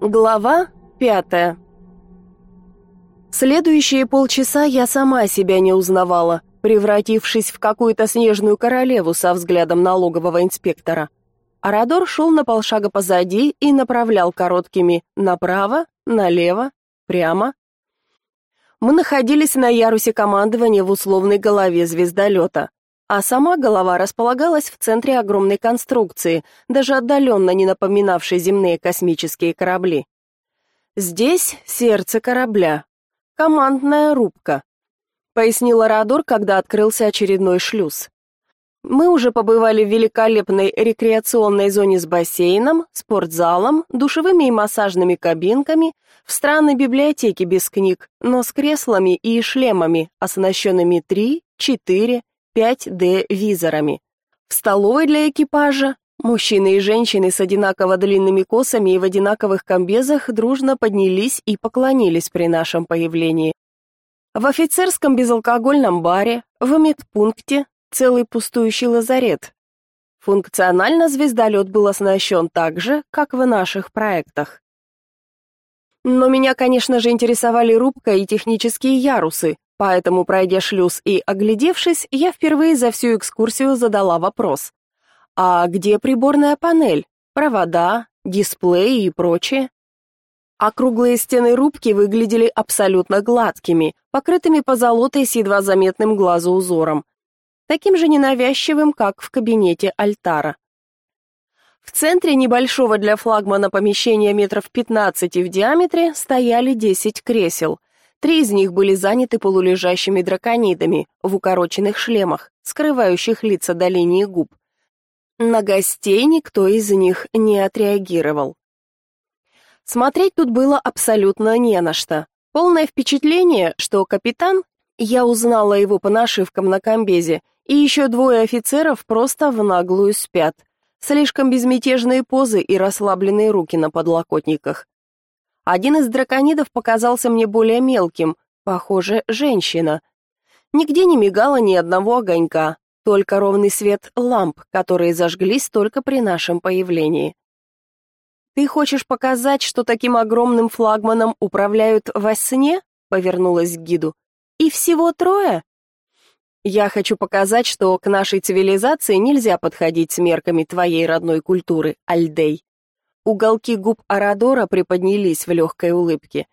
Глава пятая Следующие полчаса я сама себя не узнавала, превратившись в какую-то снежную королеву со взглядом налогового инспектора. Арадор шел на полшага позади и направлял короткими направо, налево, прямо. Мы находились на ярусе командования в условной голове звездолета а сама голова располагалась в центре огромной конструкции, даже отдаленно не напоминавшей земные космические корабли. Здесь сердце корабля, командная рубка, пояснил Радор, когда открылся очередной шлюз. Мы уже побывали в великолепной рекреационной зоне с бассейном, спортзалом, душевыми и массажными кабинками, в странной библиотеке без книг, но с креслами и шлемами, оснащенными 3, 4 5D-визорами. В столовой для экипажа мужчины и женщины с одинаково длинными косами и в одинаковых комбезах дружно поднялись и поклонились при нашем появлении. В офицерском безалкогольном баре, в медпункте целый пустующий лазарет. Функционально звездолет был оснащен так же, как в наших проектах. Но меня, конечно же, интересовали рубка и технические ярусы, Поэтому, пройдя шлюз и оглядевшись, я впервые за всю экскурсию задала вопрос. А где приборная панель, провода, дисплеи и прочее? Округлые стены рубки выглядели абсолютно гладкими, покрытыми позолотой с едва заметным глазу узором, таким же ненавязчивым, как в кабинете альтара. В центре небольшого для флагмана помещения метров 15 в диаметре стояли 10 кресел – Три из них были заняты полулежащими драконидами в укороченных шлемах, скрывающих лица до линии губ. На гостей никто из них не отреагировал. Смотреть тут было абсолютно не на что. Полное впечатление, что капитан, я узнала его по нашивкам на комбезе, и еще двое офицеров просто в наглую спят. Слишком безмятежные позы и расслабленные руки на подлокотниках. Один из драконидов показался мне более мелким, похоже, женщина. Нигде не мигало ни одного огонька, только ровный свет ламп, которые зажглись только при нашем появлении. Ты хочешь показать, что таким огромным флагманом управляют во сне? повернулась к гиду. И всего трое? Я хочу показать, что к нашей цивилизации нельзя подходить с мерками твоей родной культуры, Альдей. Уголки губ Арадора приподнялись в легкой улыбке.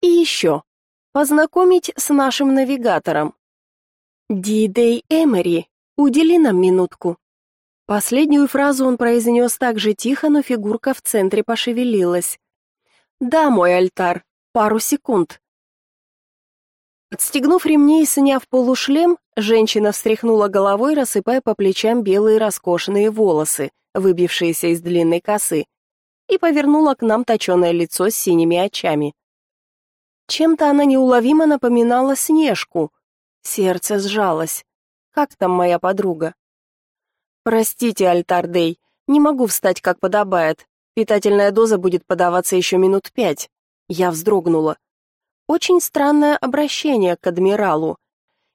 И еще. Познакомить с нашим навигатором. Дидей Эмери, удели нам минутку. Последнюю фразу он произнес так же тихо, но фигурка в центре пошевелилась. Да, мой альтар, пару секунд. Отстегнув ремни и сняв полушлем, женщина встряхнула головой, рассыпая по плечам белые роскошные волосы, выбившиеся из длинной косы и повернула к нам точеное лицо с синими очами. Чем-то она неуловимо напоминала Снежку. Сердце сжалось. Как там моя подруга? Простите, Альтардей, не могу встать, как подобает. Питательная доза будет подаваться еще минут пять. Я вздрогнула. Очень странное обращение к адмиралу.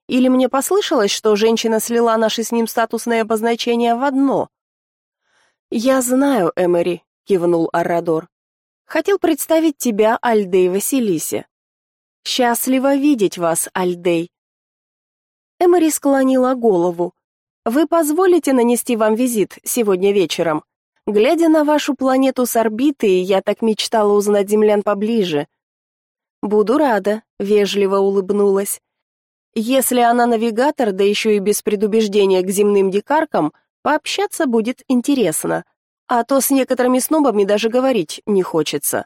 Или мне послышалось, что женщина слила наши с ним статусные обозначения в одно? Я знаю, Эмери, кивнул Аррадор. Хотел представить тебя, Альдей Василисе. Счастливо видеть вас, Альдей. Эмори склонила голову. Вы позволите нанести вам визит сегодня вечером? Глядя на вашу планету с орбиты, я так мечтала узнать землян поближе. Буду рада, вежливо улыбнулась. Если она навигатор, да еще и без предубеждения к земным дикаркам, пообщаться будет интересно а то с некоторыми снобами даже говорить не хочется.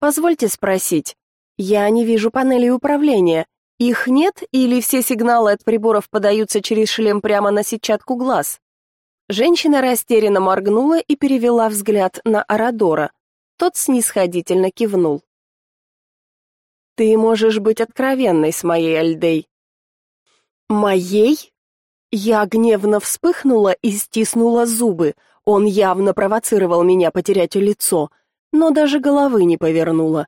Позвольте спросить. Я не вижу панелей управления. Их нет или все сигналы от приборов подаются через шлем прямо на сетчатку глаз? Женщина растерянно моргнула и перевела взгляд на Арадора. Тот снисходительно кивнул. Ты можешь быть откровенной с моей Альдей. Моей? Я гневно вспыхнула и стиснула зубы. Он явно провоцировал меня потерять лицо, но даже головы не повернула.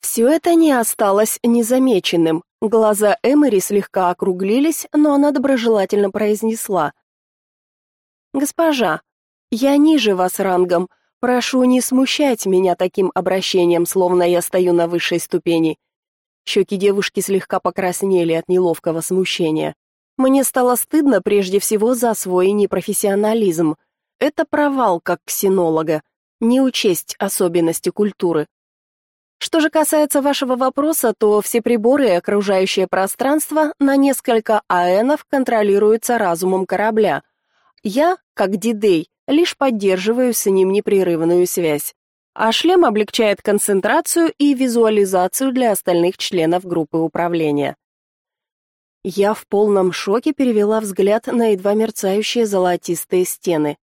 Все это не осталось незамеченным. Глаза Эмери слегка округлились, но она доброжелательно произнесла: "Госпожа, я ниже вас рангом, Прошу не смущать меня таким обращением, словно я стою на высшей ступени. Щеки девушки слегка покраснели от неловкого смущения. Мне стало стыдно прежде всего за свой непрофессионализм. Это провал как ксенолога, не учесть особенности культуры. Что же касается вашего вопроса, то все приборы и окружающее пространство на несколько аэнов контролируются разумом корабля. Я, как дидей, лишь поддерживаю с ним непрерывную связь а шлем облегчает концентрацию и визуализацию для остальных членов группы управления. Я в полном шоке перевела взгляд на едва мерцающие золотистые стены.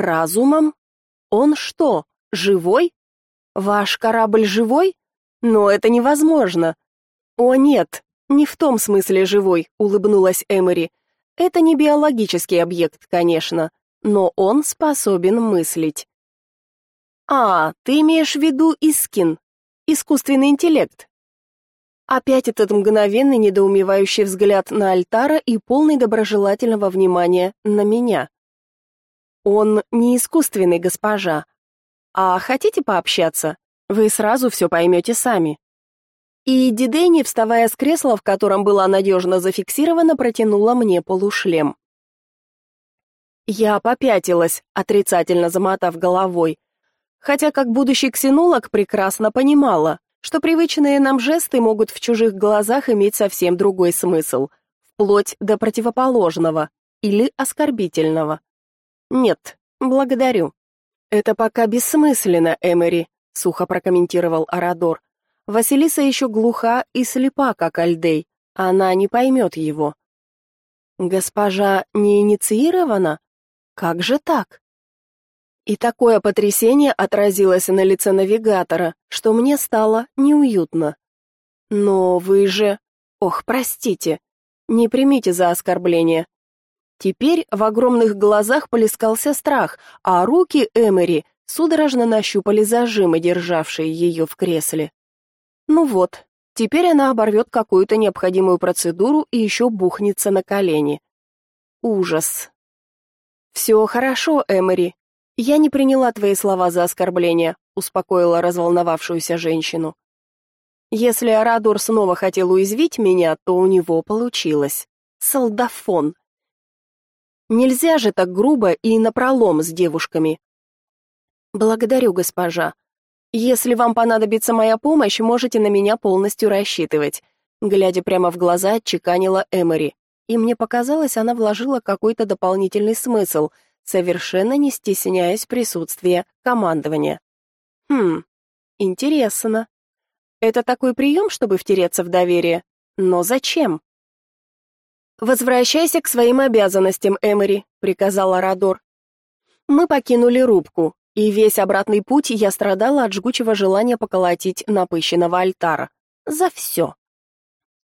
Разумом? Он что, живой? Ваш корабль живой? Но это невозможно. О нет, не в том смысле живой, улыбнулась Эмери. Это не биологический объект, конечно, но он способен мыслить. А, ты имеешь в виду Искин, искусственный интеллект. Опять этот мгновенный недоумевающий взгляд на Альтара и полный доброжелательного внимания на меня. Он не искусственный, госпожа. А хотите пообщаться? Вы сразу все поймете сами. И Дидени, вставая с кресла, в котором была надежно зафиксирована, протянула мне полушлем. Я попятилась, отрицательно замотав головой, хотя как будущий ксенолог прекрасно понимала, что привычные нам жесты могут в чужих глазах иметь совсем другой смысл, вплоть до противоположного или оскорбительного. Нет, благодарю. Это пока бессмысленно, Эмери, сухо прокомментировал Арадор. Василиса еще глуха и слепа, как Альдей. Она не поймет его. Госпожа не инициирована? Как же так? И такое потрясение отразилось на лице навигатора, что мне стало неуютно. Но вы же... Ох, простите. Не примите за оскорбление. Теперь в огромных глазах полискался страх, а руки Эмери судорожно нащупали зажимы, державшие ее в кресле. Ну вот, теперь она оборвет какую-то необходимую процедуру и еще бухнется на колени. Ужас. «Все хорошо, Эмери», «Я не приняла твои слова за оскорбление», — успокоила разволновавшуюся женщину. «Если Арадур снова хотел уязвить меня, то у него получилось. Солдафон. Нельзя же так грубо и напролом с девушками». «Благодарю, госпожа. Если вам понадобится моя помощь, можете на меня полностью рассчитывать», глядя прямо в глаза, отчеканила Эмори. И мне показалось, она вложила какой-то дополнительный смысл — совершенно не стесняясь присутствия командования. Хм, интересно. Это такой прием, чтобы втереться в доверие? Но зачем? «Возвращайся к своим обязанностям, Эмори», — приказал Радор. Мы покинули рубку, и весь обратный путь я страдала от жгучего желания поколотить напыщенного альтара. За все.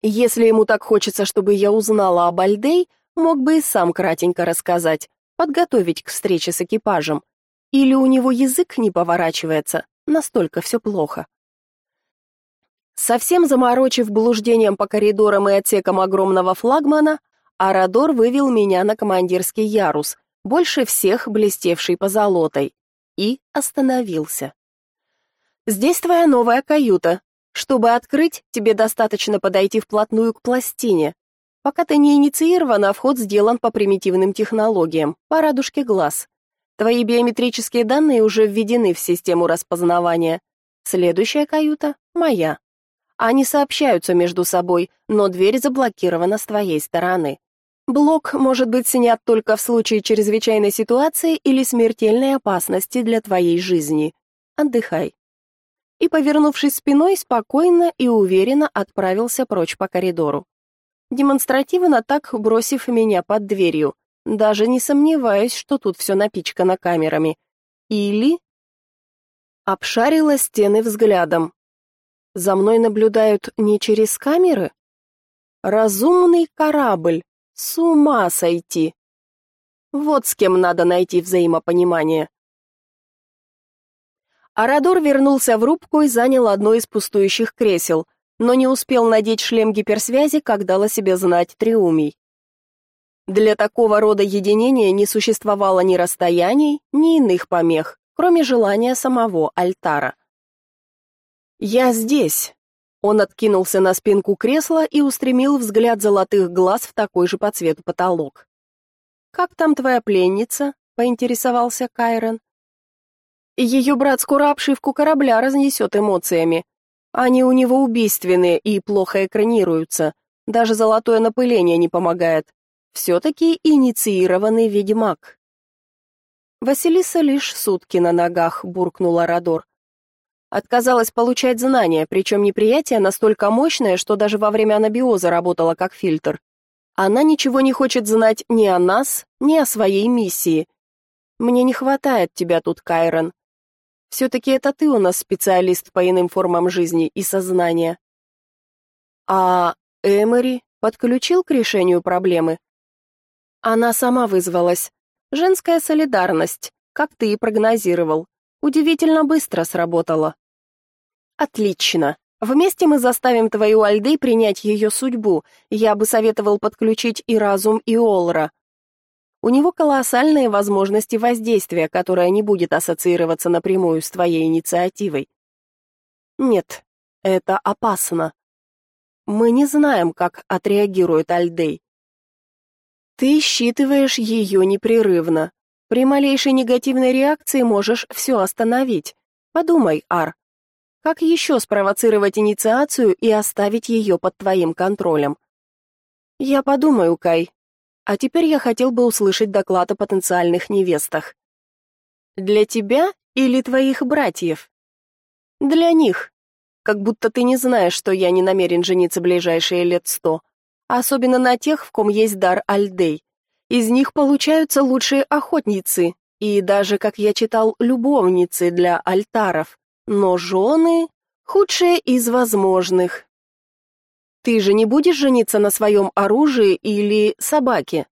Если ему так хочется, чтобы я узнала об Альдей, мог бы и сам кратенько рассказать, подготовить к встрече с экипажем. Или у него язык не поворачивается, настолько все плохо. Совсем заморочив блуждением по коридорам и отсекам огромного флагмана, Арадор вывел меня на командирский ярус, больше всех блестевший позолотой, и остановился. «Здесь твоя новая каюта. Чтобы открыть, тебе достаточно подойти вплотную к пластине. Пока ты не инициирована, вход сделан по примитивным технологиям, по радужке глаз. Твои биометрические данные уже введены в систему распознавания. Следующая каюта моя. Они сообщаются между собой, но дверь заблокирована с твоей стороны. Блок может быть снят только в случае чрезвычайной ситуации или смертельной опасности для твоей жизни. Отдыхай. И, повернувшись спиной, спокойно и уверенно отправился прочь по коридору демонстративно так бросив меня под дверью, даже не сомневаясь, что тут все напичкано камерами. Или... Обшарила стены взглядом. За мной наблюдают не через камеры? Разумный корабль. С ума сойти. Вот с кем надо найти взаимопонимание. Арадор вернулся в рубку и занял одно из пустующих кресел — но не успел надеть шлем гиперсвязи, как дала себе знать Триумий. Для такого рода единения не существовало ни расстояний, ни иных помех, кроме желания самого Альтара. «Я здесь!» Он откинулся на спинку кресла и устремил взгляд золотых глаз в такой же по цвету потолок. «Как там твоя пленница?» — поинтересовался Кайрон. «Ее брат скоро обшивку корабля разнесет эмоциями. Они у него убийственные и плохо экранируются. Даже золотое напыление не помогает. Все-таки инициированный ведьмак». Василиса лишь сутки на ногах, буркнула Радор. Отказалась получать знания, причем неприятие настолько мощное, что даже во время анабиоза работала как фильтр. Она ничего не хочет знать ни о нас, ни о своей миссии. Мне не хватает тебя тут, Кайрон. Все-таки это ты у нас специалист по иным формам жизни и сознания. А Эмори подключил к решению проблемы? Она сама вызвалась. Женская солидарность, как ты и прогнозировал. Удивительно быстро сработала. Отлично. Вместе мы заставим твою Альдей принять ее судьбу. Я бы советовал подключить и разум, и Олра. У него колоссальные возможности воздействия, которое не будет ассоциироваться напрямую с твоей инициативой. Нет, это опасно. Мы не знаем, как отреагирует Альдей. Ты считываешь ее непрерывно. При малейшей негативной реакции можешь все остановить. Подумай, Ар, как еще спровоцировать инициацию и оставить ее под твоим контролем? Я подумаю, Кай. А теперь я хотел бы услышать доклад о потенциальных невестах. Для тебя или твоих братьев? Для них. Как будто ты не знаешь, что я не намерен жениться ближайшие лет сто. Особенно на тех, в ком есть дар Альдей. Из них получаются лучшие охотницы, и даже, как я читал, любовницы для альтаров но жены — худшие из возможных. Ты же не будешь жениться на своем оружии или собаке?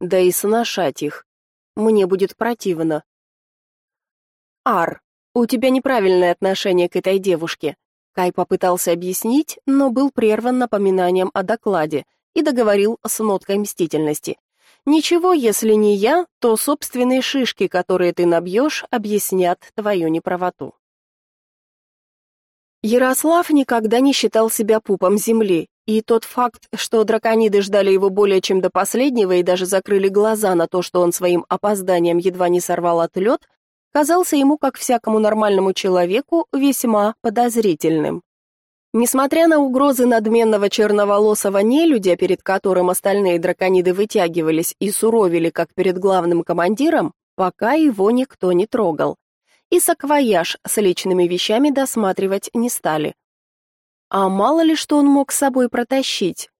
Да и сношать их. Мне будет противно. Ар, у тебя неправильное отношение к этой девушке. Кай попытался объяснить, но был прерван напоминанием о докладе и договорил с ноткой мстительности. Ничего, если не я, то собственные шишки, которые ты набьешь, объяснят твою неправоту. Ярослав никогда не считал себя пупом земли, и тот факт, что дракониды ждали его более чем до последнего и даже закрыли глаза на то, что он своим опозданием едва не сорвал отлет, казался ему, как всякому нормальному человеку, весьма подозрительным. Несмотря на угрозы надменного черноволосого нелюдя, перед которым остальные дракониды вытягивались и суровили, как перед главным командиром, пока его никто не трогал и саквояж с личными вещами досматривать не стали. А мало ли что он мог с собой протащить.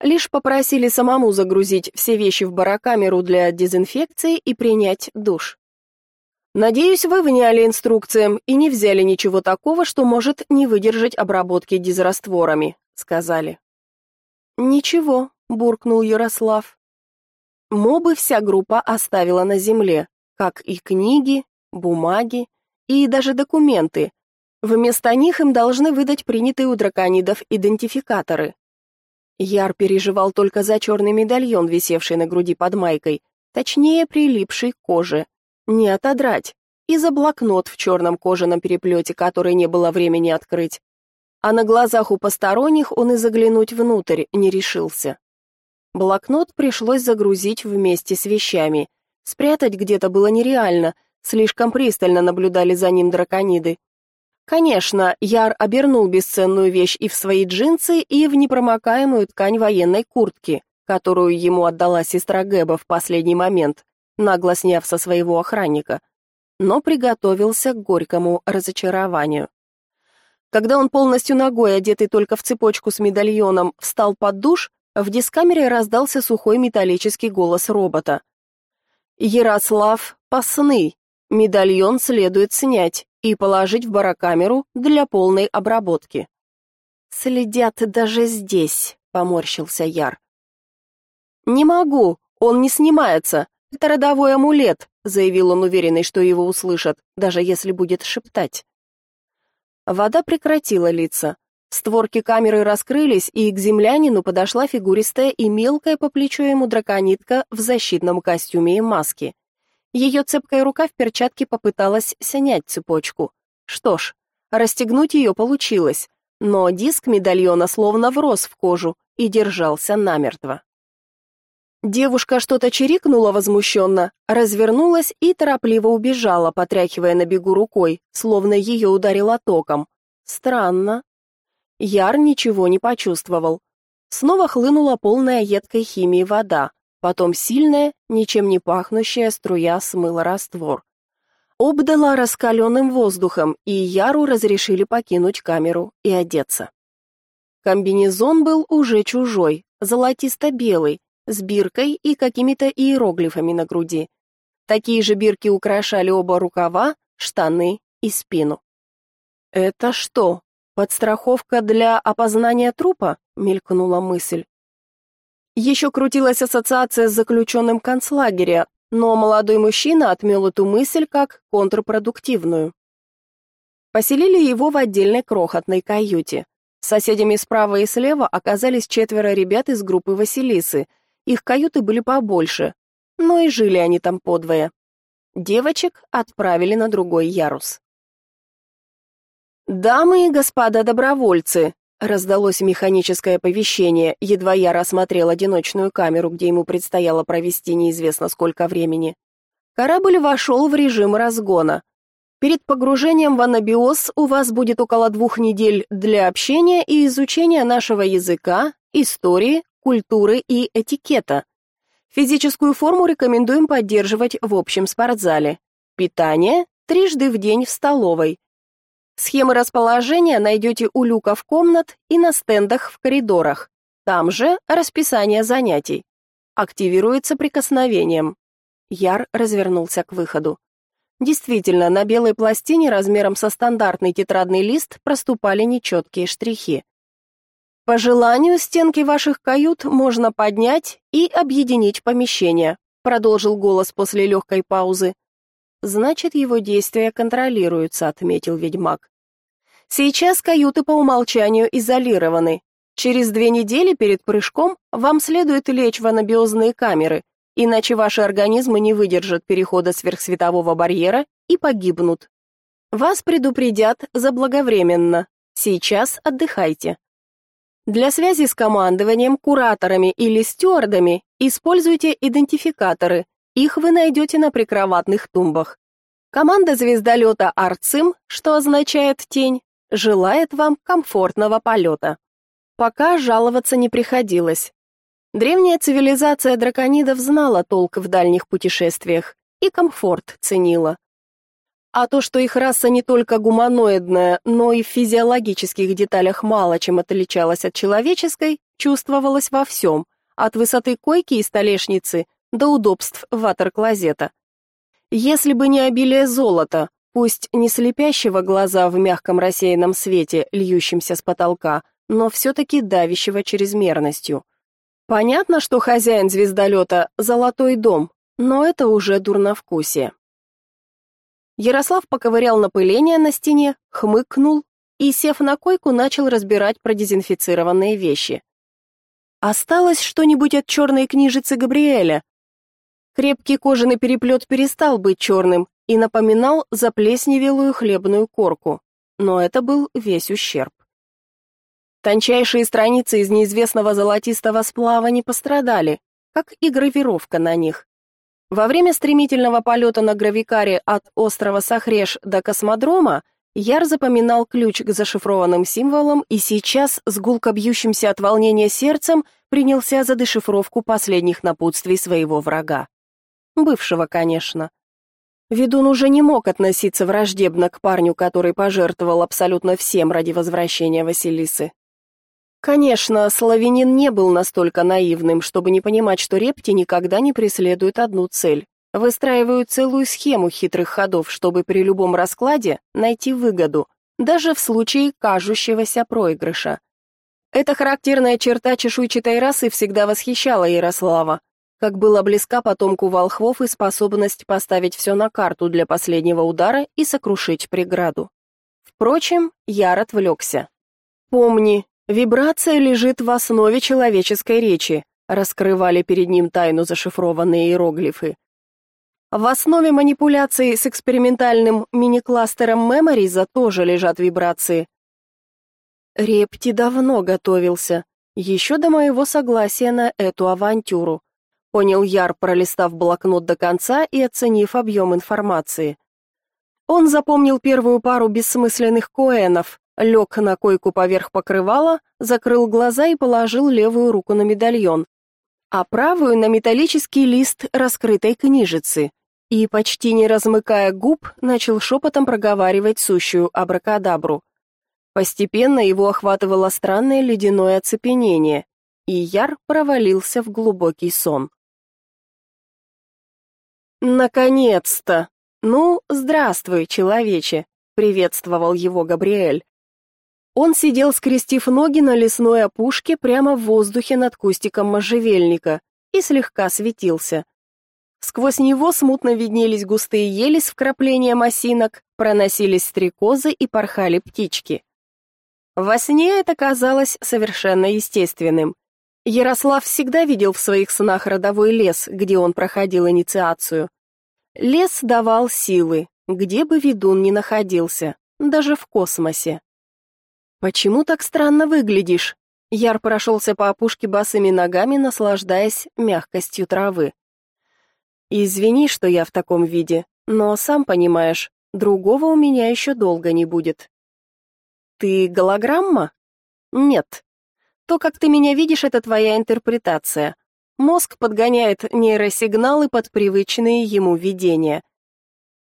Лишь попросили самому загрузить все вещи в барокамеру для дезинфекции и принять душ. Надеюсь, вы вняли инструкциям и не взяли ничего такого, что может не выдержать обработки дизрастворами, сказали. Ничего, буркнул Ярослав. Мобы вся группа оставила на земле, как и книги, бумаги, и даже документы. Вместо них им должны выдать принятые у драконидов идентификаторы. Яр переживал только за черный медальон, висевший на груди под майкой, точнее, прилипший к коже. Не отодрать. И за блокнот в черном кожаном переплете, который не было времени открыть. А на глазах у посторонних он и заглянуть внутрь не решился. Блокнот пришлось загрузить вместе с вещами. Спрятать где-то было нереально, Слишком пристально наблюдали за ним дракониды. Конечно, Яр обернул бесценную вещь и в свои джинсы, и в непромокаемую ткань военной куртки, которую ему отдала сестра Гэба в последний момент, нагло сняв со своего охранника, но приготовился к горькому разочарованию. Когда он полностью ногой, одетый только в цепочку с медальоном, встал под душ, в дискамере раздался сухой металлический голос робота. «Ярослав Пасны, Медальон следует снять и положить в барокамеру для полной обработки. Следят даже здесь, поморщился Яр. Не могу, он не снимается. Это родовой амулет, заявил он уверенный, что его услышат, даже если будет шептать. Вода прекратила литься. Створки камеры раскрылись, и к землянину подошла фигуристая и мелкая по плечу ему драконитка в защитном костюме и маске. Ее цепкая рука в перчатке попыталась снять цепочку. Что ж, расстегнуть ее получилось, но диск медальона словно врос в кожу и держался намертво. Девушка что-то чирикнула возмущенно, развернулась и торопливо убежала, потряхивая на бегу рукой, словно ее ударило током. Странно. Яр ничего не почувствовал. Снова хлынула полная едкой химии вода, потом сильная, ничем не пахнущая струя смыла раствор. Обдала раскаленным воздухом, и Яру разрешили покинуть камеру и одеться. Комбинезон был уже чужой, золотисто-белый, с биркой и какими-то иероглифами на груди. Такие же бирки украшали оба рукава, штаны и спину. «Это что, подстраховка для опознания трупа?» — мелькнула мысль. Еще крутилась ассоциация с заключенным концлагеря, но молодой мужчина отмел эту мысль как контрпродуктивную. Поселили его в отдельной крохотной каюте. Соседями справа и слева оказались четверо ребят из группы Василисы — их каюты были побольше, но и жили они там подвое. Девочек отправили на другой ярус. «Дамы и господа добровольцы!» Раздалось механическое оповещение, едва я рассмотрел одиночную камеру, где ему предстояло провести неизвестно сколько времени. Корабль вошел в режим разгона. Перед погружением в анабиоз у вас будет около двух недель для общения и изучения нашего языка, истории, культуры и этикета. Физическую форму рекомендуем поддерживать в общем спортзале. Питание трижды в день в столовой. Схемы расположения найдете у люков комнат и на стендах в коридорах. Там же расписание занятий. Активируется прикосновением. Яр развернулся к выходу. Действительно, на белой пластине размером со стандартный тетрадный лист проступали нечеткие штрихи. По желанию стенки ваших кают можно поднять и объединить помещения, продолжил голос после легкой паузы. Значит, его действия контролируются, отметил ведьмак. Сейчас каюты по умолчанию изолированы. Через две недели перед прыжком вам следует лечь в анабиозные камеры, иначе ваши организмы не выдержат перехода сверхсветового барьера и погибнут. Вас предупредят заблаговременно. Сейчас отдыхайте. Для связи с командованием, кураторами или стюардами используйте идентификаторы. Их вы найдете на прикроватных тумбах. Команда звездолета Арцим, что означает тень, желает вам комфортного полета. Пока жаловаться не приходилось. Древняя цивилизация драконидов знала толк в дальних путешествиях и комфорт ценила. А то, что их раса не только гуманоидная, но и в физиологических деталях мало чем отличалась от человеческой, чувствовалось во всем, от высоты койки и столешницы до удобств ватер-клозета. Если бы не обилие золота, пусть не слепящего глаза в мягком рассеянном свете, льющемся с потолка, но все-таки давящего чрезмерностью. Понятно, что хозяин звездолета — золотой дом, но это уже дурновкусие. Ярослав поковырял напыление на стене, хмыкнул и, сев на койку, начал разбирать продезинфицированные вещи. Осталось что-нибудь от черной книжицы Габриэля. Крепкий кожаный переплет перестал быть черным и напоминал заплесневелую хлебную корку, но это был весь ущерб. Тончайшие страницы из неизвестного золотистого сплава не пострадали, как и гравировка на них. Во время стремительного полета на гравикаре от острова Сахреш до космодрома Яр запоминал ключ к зашифрованным символам и сейчас, с гулко бьющимся от волнения сердцем, принялся за дешифровку последних напутствий своего врага. Бывшего, конечно. Ведун уже не мог относиться враждебно к парню, который пожертвовал абсолютно всем ради возвращения Василисы. Конечно, славянин не был настолько наивным, чтобы не понимать, что репти никогда не преследуют одну цель. Выстраивают целую схему хитрых ходов, чтобы при любом раскладе найти выгоду, даже в случае кажущегося проигрыша. Эта характерная черта чешуйчатой расы всегда восхищала Ярослава, как была близка потомку волхвов и способность поставить все на карту для последнего удара и сокрушить преграду. Впрочем, Яр отвлекся. «Помни, Вибрация лежит в основе человеческой речи, раскрывали перед ним тайну зашифрованные иероглифы. В основе манипуляций с экспериментальным мини-кластером Мемориза тоже лежат вибрации. Репти давно готовился, еще до моего согласия на эту авантюру. Понял Яр, пролистав блокнот до конца и оценив объем информации. Он запомнил первую пару бессмысленных коэнов, лег на койку поверх покрывала, закрыл глаза и положил левую руку на медальон, а правую на металлический лист раскрытой книжицы и, почти не размыкая губ, начал шепотом проговаривать сущую абракадабру. Постепенно его охватывало странное ледяное оцепенение, и Яр провалился в глубокий сон. «Наконец-то! Ну, здравствуй, человече!» — приветствовал его Габриэль. Он сидел, скрестив ноги на лесной опушке прямо в воздухе над кустиком можжевельника и слегка светился. Сквозь него смутно виднелись густые ели с вкраплением осинок, проносились стрекозы и порхали птички. Во сне это казалось совершенно естественным. Ярослав всегда видел в своих снах родовой лес, где он проходил инициацию. Лес давал силы, где бы ведун ни находился, даже в космосе. «Почему так странно выглядишь?» Яр прошелся по опушке босыми ногами, наслаждаясь мягкостью травы. «Извини, что я в таком виде, но, сам понимаешь, другого у меня еще долго не будет». «Ты голограмма?» «Нет. То, как ты меня видишь, это твоя интерпретация. Мозг подгоняет нейросигналы под привычные ему видения.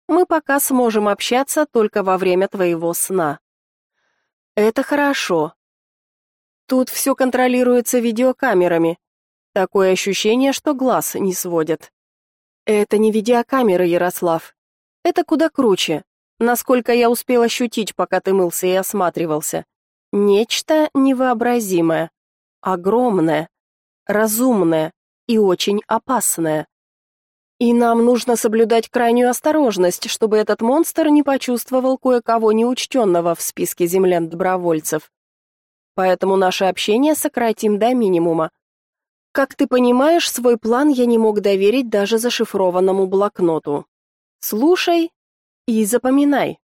Мы пока сможем общаться только во время твоего сна». Это хорошо. Тут все контролируется видеокамерами. Такое ощущение, что глаз не сводят. Это не видеокамеры, Ярослав. Это куда круче. Насколько я успел ощутить, пока ты мылся и осматривался. Нечто невообразимое, огромное, разумное и очень опасное. И нам нужно соблюдать крайнюю осторожность, чтобы этот монстр не почувствовал кое-кого неучтенного в списке землян-добровольцев. Поэтому наше общение сократим до минимума. Как ты понимаешь, свой план я не мог доверить даже зашифрованному блокноту. Слушай и запоминай.